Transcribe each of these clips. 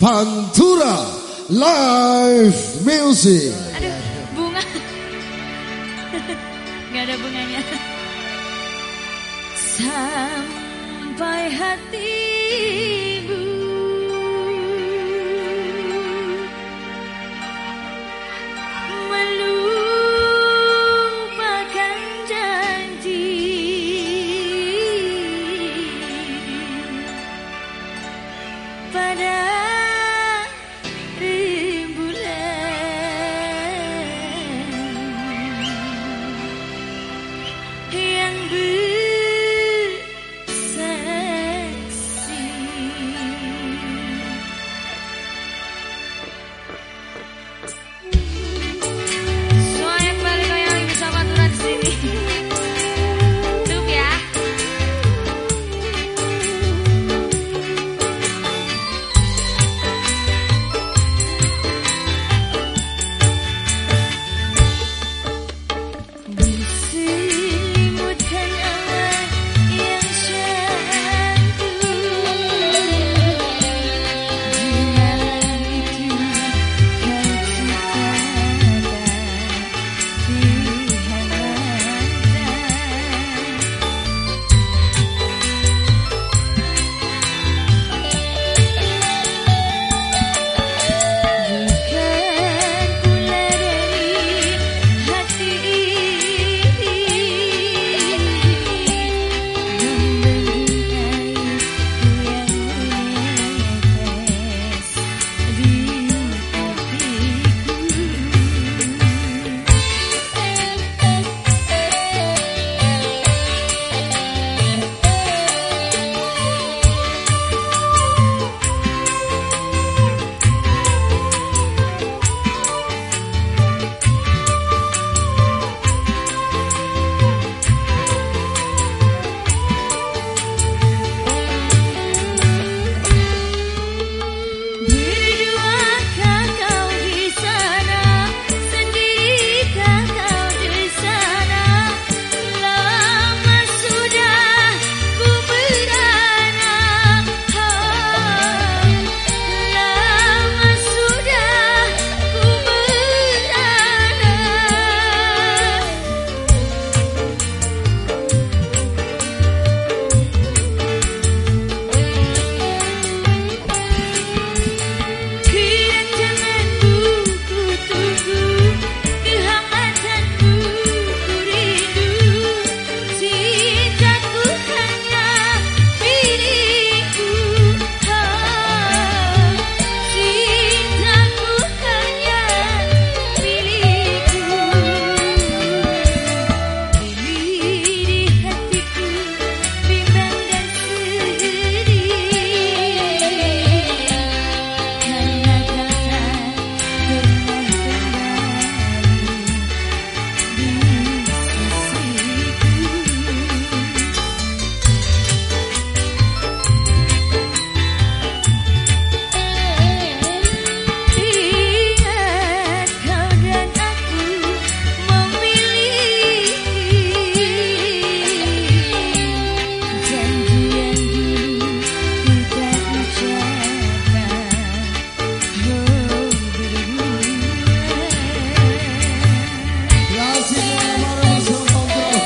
Pantura Live Music. Aduh, bunga. Gak ada bunganya. Sampai hati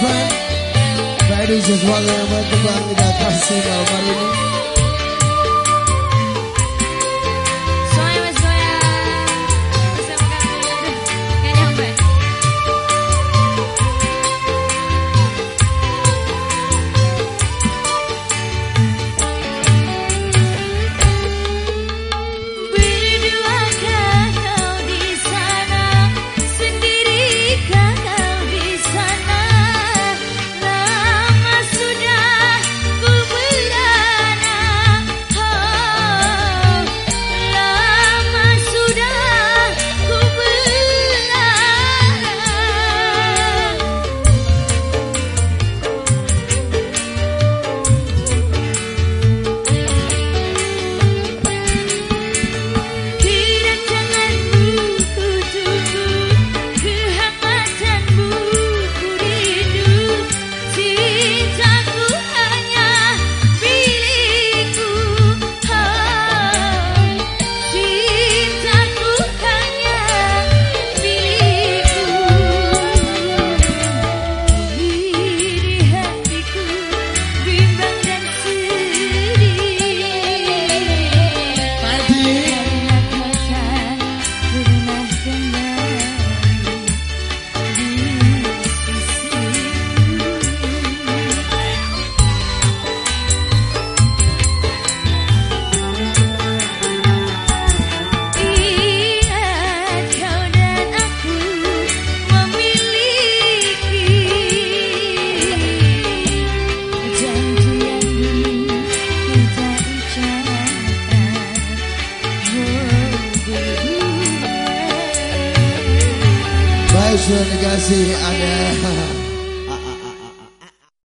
Friday is just one the main kembali datang sini malam ini sudah dikasih ada